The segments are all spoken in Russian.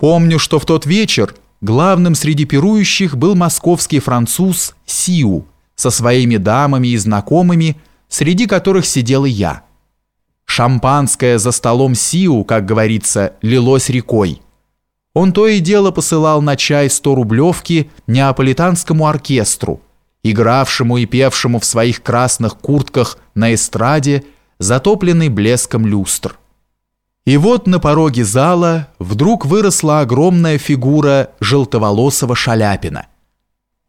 Помню, что в тот вечер главным среди пирующих был московский француз Сиу со своими дамами и знакомыми, среди которых сидел и я. Шампанское за столом Сиу, как говорится, лилось рекой. Он то и дело посылал на чай 100 рублевки неаполитанскому оркестру, игравшему и певшему в своих красных куртках на эстраде, затопленный блеском люстр. И вот на пороге зала вдруг выросла огромная фигура желтоволосого Шаляпина.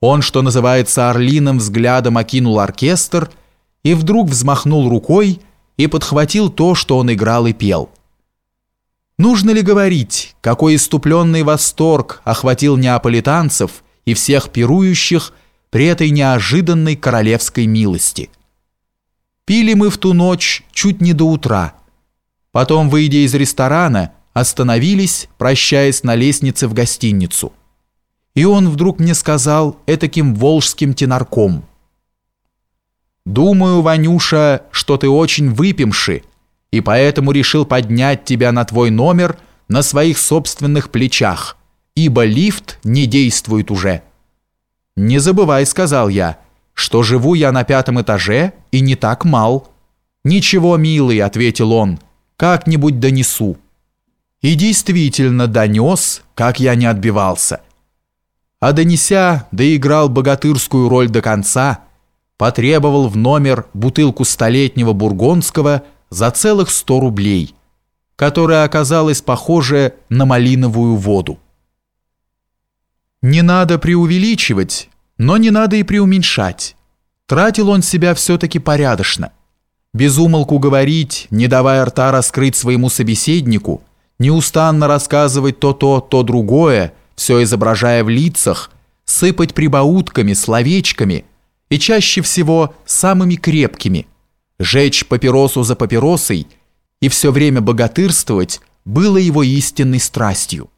Он, что называется, орлиным взглядом окинул оркестр и вдруг взмахнул рукой и подхватил то, что он играл и пел. Нужно ли говорить, какой иступленный восторг охватил неаполитанцев и всех пирующих при этой неожиданной королевской милости? Пили мы в ту ночь чуть не до утра – Потом, выйдя из ресторана, остановились, прощаясь на лестнице в гостиницу. И он вдруг мне сказал этаким волжским тенарком. «Думаю, Ванюша, что ты очень выпивший, и поэтому решил поднять тебя на твой номер на своих собственных плечах, ибо лифт не действует уже». «Не забывай», — сказал я, — «что живу я на пятом этаже и не так мал». «Ничего, милый», — ответил он, — как-нибудь донесу». И действительно донес, как я не отбивался. А донеся, доиграл богатырскую роль до конца, потребовал в номер бутылку столетнего бургондского за целых сто рублей, которая оказалась похожа на малиновую воду. Не надо преувеличивать, но не надо и преуменьшать. Тратил он себя все-таки порядочно – безумолку говорить, не давая рта раскрыть своему собеседнику, неустанно рассказывать то то, то другое, все изображая в лицах, сыпать прибаутками, словечками и чаще всего самыми крепкими, жечь папиросу за папиросой и все время богатырствовать было его истинной страстью.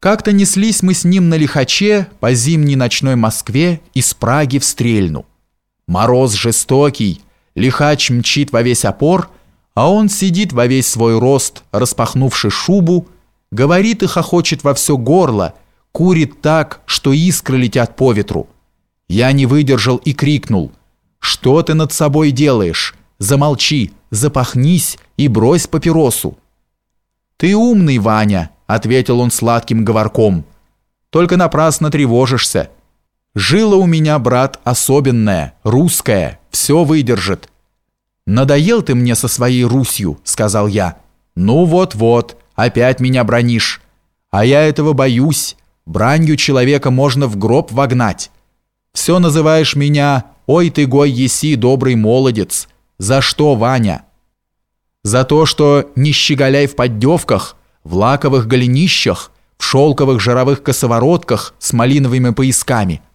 Как-то неслись мы с ним на лихаче по зимней ночной Москве из Праги в Стрельну. Мороз жестокий, Лихач мчит во весь опор, а он сидит во весь свой рост, распахнувши шубу, говорит и хохочет во все горло, курит так, что искры летят по ветру. Я не выдержал и крикнул, «Что ты над собой делаешь? Замолчи, запахнись и брось папиросу». «Ты умный, Ваня», — ответил он сладким говорком, «только напрасно тревожишься». Жила у меня, брат, особенная, русская, все выдержит. Надоел ты мне со своей Русью, сказал я. Ну вот-вот, опять меня бронишь. А я этого боюсь. Бранью человека можно в гроб вогнать. Все называешь меня «Ой ты, гой еси, добрый молодец». За что, Ваня? За то, что не щеголяй в поддевках, в лаковых голенищах, в шелковых жировых косоворотках с малиновыми поясками –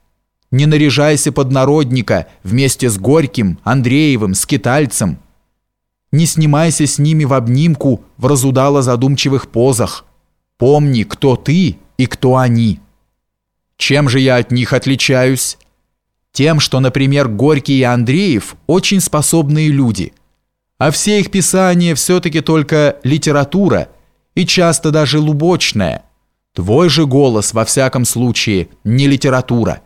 не наряжайся под народника вместе с Горьким, Андреевым, Скитальцем. Не снимайся с ними в обнимку в разудало задумчивых позах. Помни, кто ты и кто они. Чем же я от них отличаюсь? Тем, что, например, Горький и Андреев очень способные люди, а все их писания все-таки только литература и часто даже лубочная. Твой же голос, во всяком случае, не литература.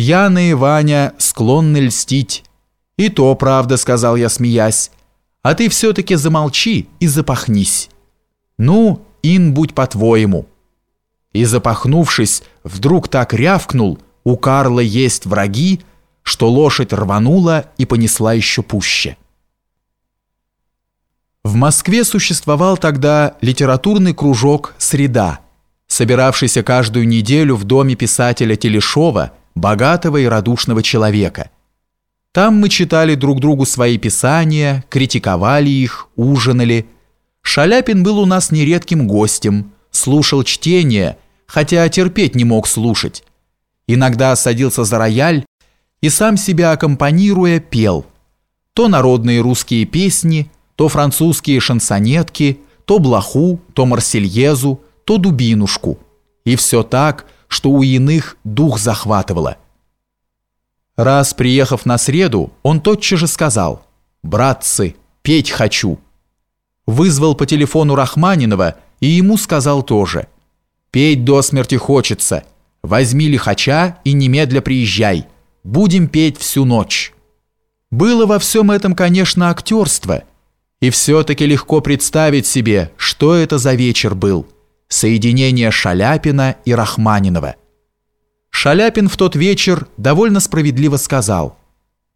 Пьяные Ваня склонны льстить. И то правда, сказал я, смеясь. А ты все-таки замолчи и запахнись. Ну, ин будь по-твоему. И запахнувшись, вдруг так рявкнул, у Карла есть враги, что лошадь рванула и понесла еще пуще. В Москве существовал тогда литературный кружок «Среда», собиравшийся каждую неделю в доме писателя Телешова – богатого и радушного человека. Там мы читали друг другу свои писания, критиковали их, ужинали. Шаляпин был у нас нередким гостем, слушал чтение, хотя терпеть не мог слушать. Иногда садился за рояль и сам себя аккомпанируя пел. То народные русские песни, то французские шансонетки, то блоху, то марсельезу, то дубинушку. И все так – что у иных дух захватывало. Раз приехав на среду, он тотчас же сказал «Братцы, петь хочу». Вызвал по телефону Рахманинова и ему сказал тоже Петь до смерти хочется. Возьми лихача и немедля приезжай. Будем петь всю ночь». Было во всем этом, конечно, актерство. И все-таки легко представить себе, что это за вечер был. Соединение Шаляпина и Рахманинова. Шаляпин в тот вечер довольно справедливо сказал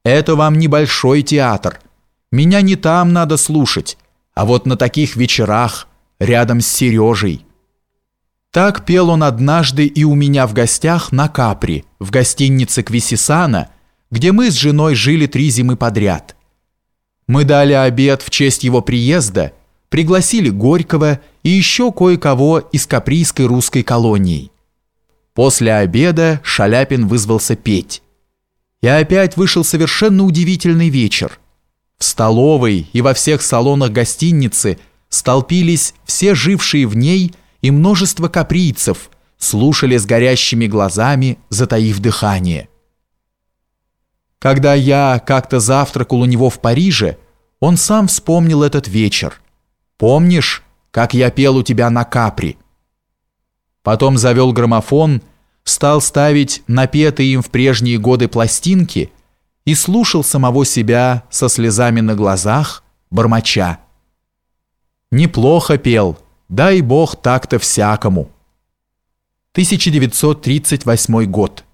«Это вам небольшой театр. Меня не там надо слушать, а вот на таких вечерах, рядом с Сережей». Так пел он однажды и у меня в гостях на Капри, в гостинице Квисисана, где мы с женой жили три зимы подряд. Мы дали обед в честь его приезда, пригласили Горького и еще кое-кого из каприйской русской колонии. После обеда Шаляпин вызвался петь. И опять вышел совершенно удивительный вечер. В столовой и во всех салонах гостиницы столпились все жившие в ней и множество каприйцев, слушали с горящими глазами, затаив дыхание. Когда я как-то завтракал у него в Париже, он сам вспомнил этот вечер. «Помнишь, как я пел у тебя на капри?» Потом завел граммофон, стал ставить напетые им в прежние годы пластинки и слушал самого себя со слезами на глазах, бормоча. «Неплохо пел, дай бог так-то всякому». 1938 год.